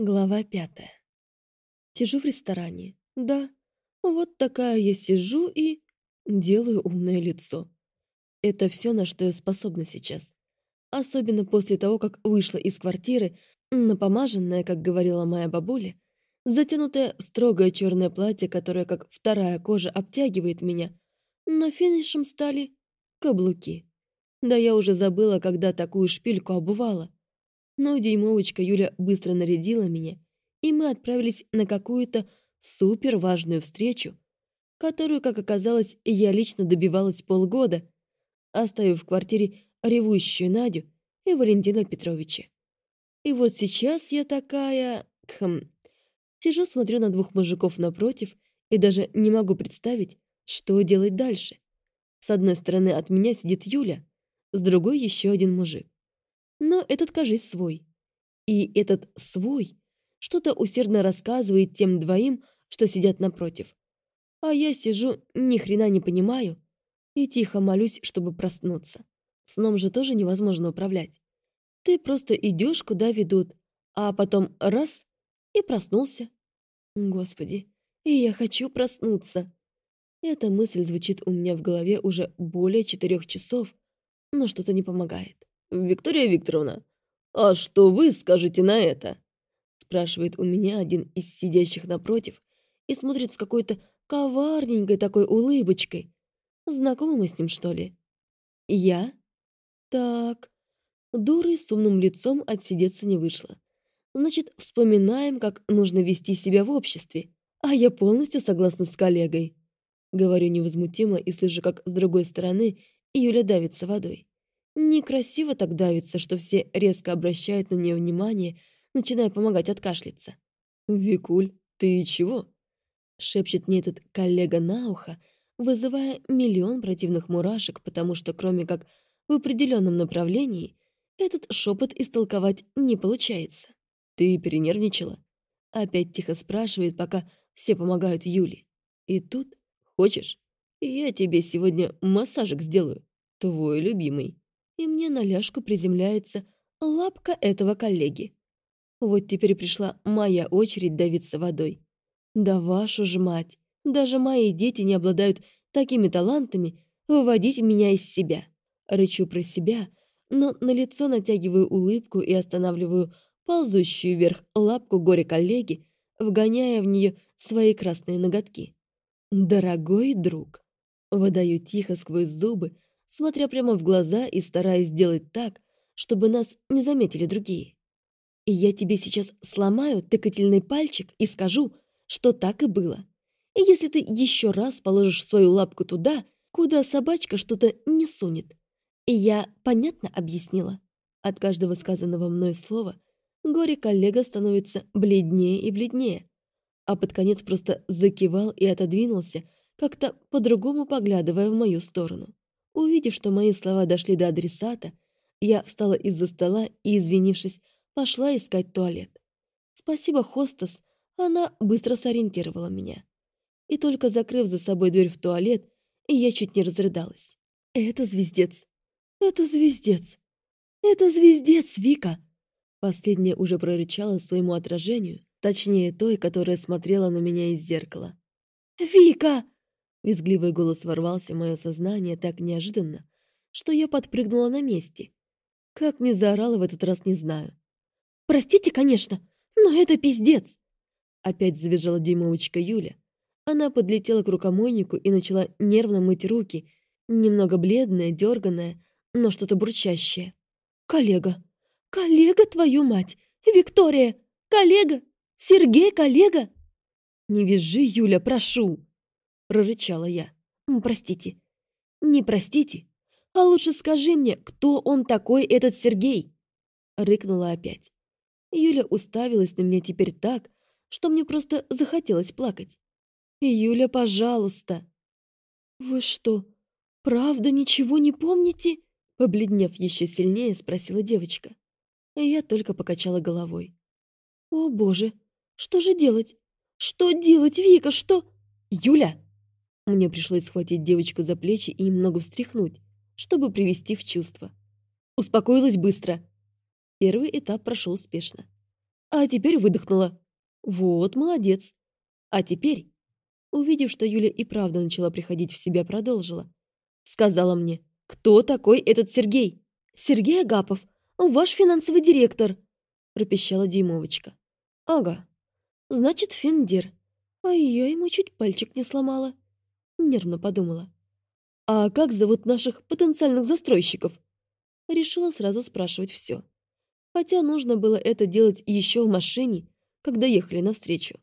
Глава пятая. Сижу в ресторане. Да, вот такая я сижу и... делаю умное лицо. Это все, на что я способна сейчас. Особенно после того, как вышла из квартиры, напомаженная, как говорила моя бабуля, затянутое строгое черное платье, которое, как вторая кожа, обтягивает меня, но финишем стали каблуки. Да я уже забыла, когда такую шпильку обувала. Но дюймовочка Юля быстро нарядила меня, и мы отправились на какую-то супер важную встречу, которую, как оказалось, я лично добивалась полгода, оставив в квартире ревущую Надю и Валентина Петровича. И вот сейчас я такая... Хм... Сижу, смотрю на двух мужиков напротив и даже не могу представить, что делать дальше. С одной стороны от меня сидит Юля, с другой еще один мужик но этот, кажись, свой. И этот свой что-то усердно рассказывает тем двоим, что сидят напротив. А я сижу, ни хрена не понимаю, и тихо молюсь, чтобы проснуться. Сном же тоже невозможно управлять. Ты просто идешь, куда ведут, а потом раз — и проснулся. Господи, и я хочу проснуться. Эта мысль звучит у меня в голове уже более четырех часов, но что-то не помогает. «Виктория Викторовна, а что вы скажете на это?» спрашивает у меня один из сидящих напротив и смотрит с какой-то коварненькой такой улыбочкой. Знакомы мы с ним, что ли? Я? Так. Дурой с умным лицом отсидеться не вышло. Значит, вспоминаем, как нужно вести себя в обществе. А я полностью согласна с коллегой. Говорю невозмутимо и слышу, как с другой стороны Юля давится водой. Некрасиво так давится, что все резко обращают на нее внимание, начиная помогать откашляться. «Викуль, ты чего?» — шепчет мне этот коллега на ухо, вызывая миллион противных мурашек, потому что кроме как в определенном направлении этот шепот истолковать не получается. «Ты перенервничала?» Опять тихо спрашивает, пока все помогают Юле. И тут, хочешь, я тебе сегодня массажик сделаю, твой любимый и мне на ляжку приземляется лапка этого коллеги. Вот теперь пришла моя очередь давиться водой. Да вашу ж мать! Даже мои дети не обладают такими талантами выводить меня из себя. Рычу про себя, но на лицо натягиваю улыбку и останавливаю ползущую вверх лапку горе-коллеги, вгоняя в нее свои красные ноготки. «Дорогой друг!» Выдаю тихо сквозь зубы, смотря прямо в глаза и стараясь сделать так, чтобы нас не заметили другие. И я тебе сейчас сломаю тыкательный пальчик и скажу, что так и было. И если ты еще раз положишь свою лапку туда, куда собачка что-то не сунет. И я понятно объяснила. От каждого сказанного мной слова горе-коллега становится бледнее и бледнее, а под конец просто закивал и отодвинулся, как-то по-другому поглядывая в мою сторону. Увидев, что мои слова дошли до адресата, я встала из-за стола и, извинившись, пошла искать туалет. Спасибо, хостес, она быстро сориентировала меня. И только закрыв за собой дверь в туалет, я чуть не разрыдалась. «Это звездец! Это звездец! Это звездец, Вика!» Последняя уже прорычала своему отражению, точнее той, которая смотрела на меня из зеркала. «Вика!» Визгливый голос ворвался в мое сознание так неожиданно, что я подпрыгнула на месте. Как мне заорала в этот раз, не знаю. «Простите, конечно, но это пиздец!» Опять завизжала дюймовочка Юля. Она подлетела к рукомойнику и начала нервно мыть руки, немного бледная, дерганная, но что-то бурчащее. «Коллега! Коллега, твою мать! Виктория! Коллега! Сергей, коллега!» «Не визжи, Юля, прошу!» — прорычала я. «Простите». «Не простите, а лучше скажи мне, кто он такой, этот Сергей?» Рыкнула опять. Юля уставилась на меня теперь так, что мне просто захотелось плакать. «Юля, пожалуйста!» «Вы что, правда ничего не помните?» Побледнев еще сильнее, спросила девочка. Я только покачала головой. «О, боже, что же делать? Что делать, Вика, что...» «Юля!» Мне пришлось схватить девочку за плечи и немного встряхнуть, чтобы привести в чувство. Успокоилась быстро. Первый этап прошел успешно. а теперь выдохнула. Вот, молодец. А теперь, увидев, что Юля и правда начала приходить в себя, продолжила. Сказала мне, кто такой этот Сергей? Сергей Агапов, ваш финансовый директор, пропищала Дюймовочка. Ага, значит, Финдир. А я ему чуть пальчик не сломала. Нервно подумала. А как зовут наших потенциальных застройщиков? Решила сразу спрашивать все. Хотя нужно было это делать еще в машине, когда ехали навстречу.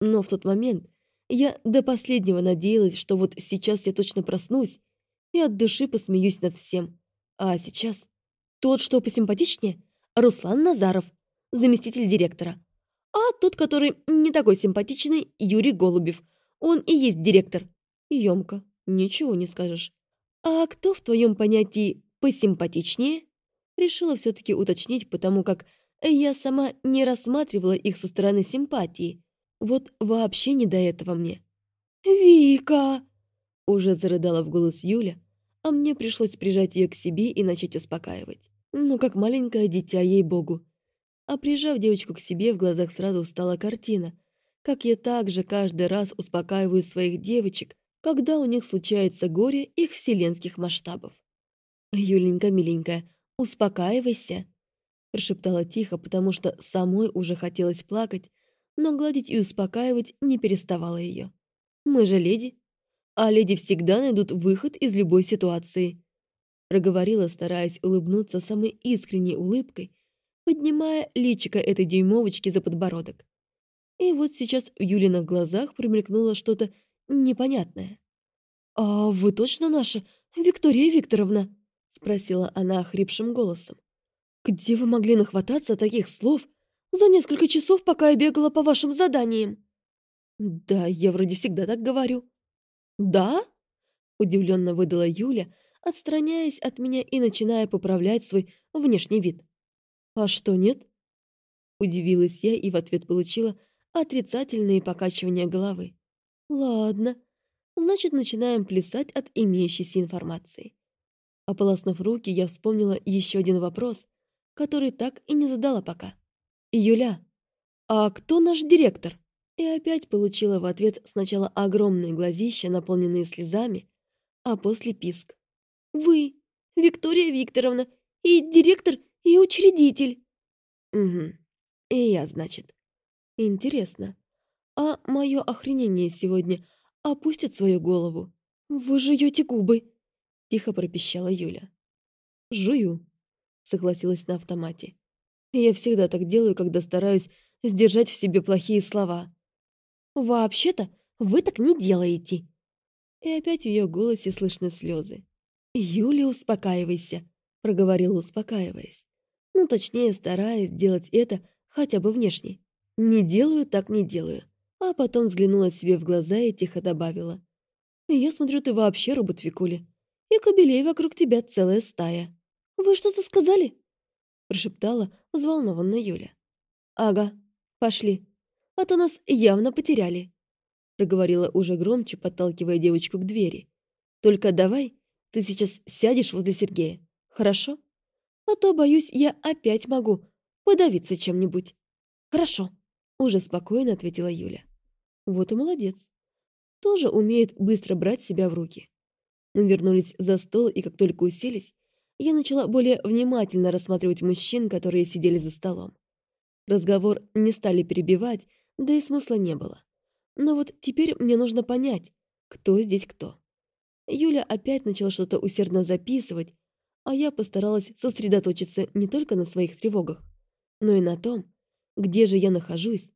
Но в тот момент я до последнего надеялась, что вот сейчас я точно проснусь и от души посмеюсь над всем. А сейчас тот, что посимпатичнее, Руслан Назаров, заместитель директора. А тот, который не такой симпатичный, Юрий Голубев. Он и есть директор. Емко, ничего не скажешь. А кто в твоем понятии посимпатичнее? Решила все-таки уточнить, потому как я сама не рассматривала их со стороны симпатии. Вот вообще не до этого мне. «Вика!» Уже зарыдала в голос Юля, а мне пришлось прижать ее к себе и начать успокаивать. Ну, как маленькое дитя, ей-богу. А прижав девочку к себе, в глазах сразу встала картина, как я также каждый раз успокаиваю своих девочек, когда у них случается горе их вселенских масштабов. «Юленька, миленькая, успокаивайся», — прошептала тихо, потому что самой уже хотелось плакать, но гладить и успокаивать не переставала ее. «Мы же леди, а леди всегда найдут выход из любой ситуации», — проговорила, стараясь улыбнуться самой искренней улыбкой, поднимая личико этой дюймовочки за подбородок. И вот сейчас в Юлиных глазах промелькнуло что-то непонятное. «А вы точно наша, Виктория Викторовна?» — спросила она хрипшим голосом. «Где вы могли нахвататься таких слов за несколько часов, пока я бегала по вашим заданиям?» «Да, я вроде всегда так говорю». «Да?» — удивленно выдала Юля, отстраняясь от меня и начиная поправлять свой внешний вид. «А что, нет?» Удивилась я и в ответ получила отрицательные покачивания головы. «Ладно, значит, начинаем плясать от имеющейся информации». Ополоснув руки, я вспомнила еще один вопрос, который так и не задала пока. «Юля, а кто наш директор?» И опять получила в ответ сначала огромные глазища, наполненные слезами, а после писк. «Вы, Виктория Викторовна, и директор, и учредитель!» «Угу, и я, значит. Интересно, а мое охренение сегодня опустит свою голову? Вы жуете губы!» Тихо пропищала Юля. «Жую», — согласилась на автомате. «Я всегда так делаю, когда стараюсь сдержать в себе плохие слова». «Вообще-то вы так не делаете!» И опять в ее голосе слышны слезы. «Юля, успокаивайся», — проговорила, успокаиваясь. Ну, точнее, стараясь сделать это хотя бы внешне. «Не делаю, так не делаю». А потом взглянула себе в глаза и тихо добавила. «Я смотрю, ты вообще робот, Викуля и кобелей вокруг тебя целая стая. Вы что-то сказали?» прошептала взволнованная Юля. «Ага, пошли, а то нас явно потеряли», проговорила уже громче, подталкивая девочку к двери. «Только давай, ты сейчас сядешь возле Сергея, хорошо? А то, боюсь, я опять могу подавиться чем-нибудь». «Хорошо», уже спокойно ответила Юля. «Вот и молодец. Тоже умеет быстро брать себя в руки». Мы вернулись за стол, и как только уселись, я начала более внимательно рассматривать мужчин, которые сидели за столом. Разговор не стали перебивать, да и смысла не было. Но вот теперь мне нужно понять, кто здесь кто. Юля опять начала что-то усердно записывать, а я постаралась сосредоточиться не только на своих тревогах, но и на том, где же я нахожусь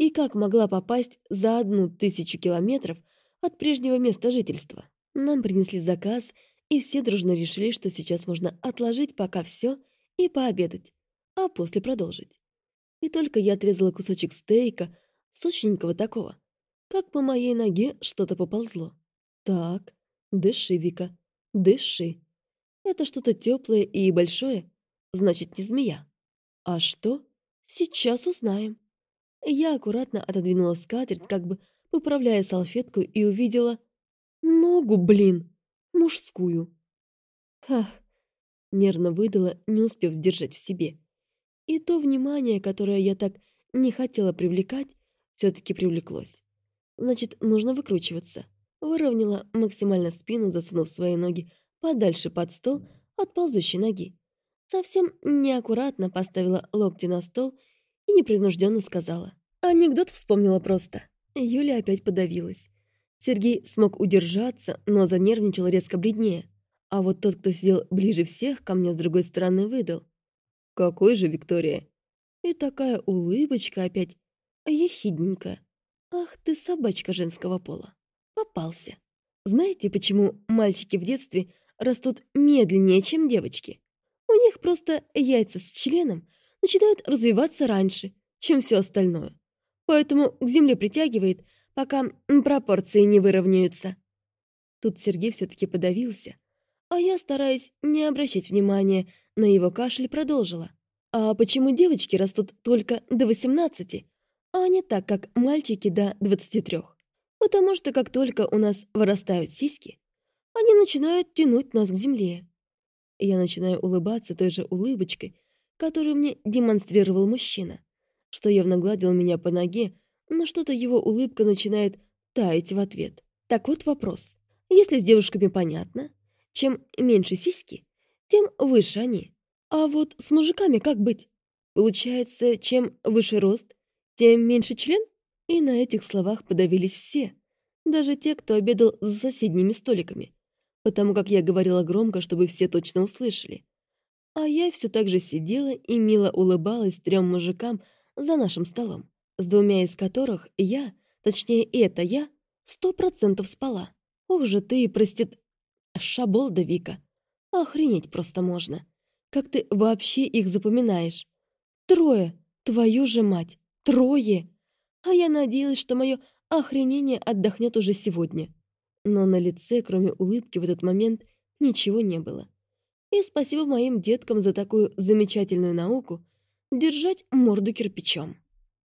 и как могла попасть за одну тысячу километров от прежнего места жительства. Нам принесли заказ, и все дружно решили, что сейчас можно отложить пока все и пообедать, а после продолжить. И только я отрезала кусочек стейка, сочненького такого, как по моей ноге что-то поползло. Так, дыши, Вика, дыши. Это что-то теплое и большое, значит, не змея. А что? Сейчас узнаем. Я аккуратно отодвинула скатерть, как бы поправляя салфетку, и увидела Ногу, блин! Мужскую. Ах! Нервно выдала, не успев сдержать в себе. И то внимание, которое я так не хотела привлекать, все-таки привлеклось. Значит, нужно выкручиваться. Выровняла максимально спину, засунув свои ноги подальше под стол от ползущей ноги. Совсем неаккуратно поставила локти на стол и непринужденно сказала. Анекдот вспомнила просто. Юля опять подавилась. Сергей смог удержаться, но занервничал резко бледнее. А вот тот, кто сидел ближе всех ко мне с другой стороны, выдал. «Какой же, Виктория?» И такая улыбочка опять ехидненькая. «Ах ты, собачка женского пола!» Попался. Знаете, почему мальчики в детстве растут медленнее, чем девочки? У них просто яйца с членом начинают развиваться раньше, чем все остальное. Поэтому к земле притягивает, пока пропорции не выровняются. Тут Сергей все-таки подавился, а я, стараясь не обращать внимания на его кашель, продолжила. А почему девочки растут только до 18, а не так, как мальчики до 23? Потому что как только у нас вырастают сиськи, они начинают тянуть нас к земле. Я начинаю улыбаться той же улыбочкой, которую мне демонстрировал мужчина, что явно гладил меня по ноге, но что-то его улыбка начинает таять в ответ. Так вот вопрос. Если с девушками понятно, чем меньше сиськи, тем выше они. А вот с мужиками как быть? Получается, чем выше рост, тем меньше член? И на этих словах подавились все, даже те, кто обедал за соседними столиками, потому как я говорила громко, чтобы все точно услышали. А я все так же сидела и мило улыбалась трем мужикам за нашим столом с двумя из которых я, точнее это я, сто процентов спала. Ох же ты, простит... Шаболда, Вика. Охренеть просто можно. Как ты вообще их запоминаешь? Трое, твою же мать, трое. А я надеялась, что мое охренение отдохнет уже сегодня. Но на лице, кроме улыбки в этот момент, ничего не было. И спасибо моим деткам за такую замечательную науку держать морду кирпичом.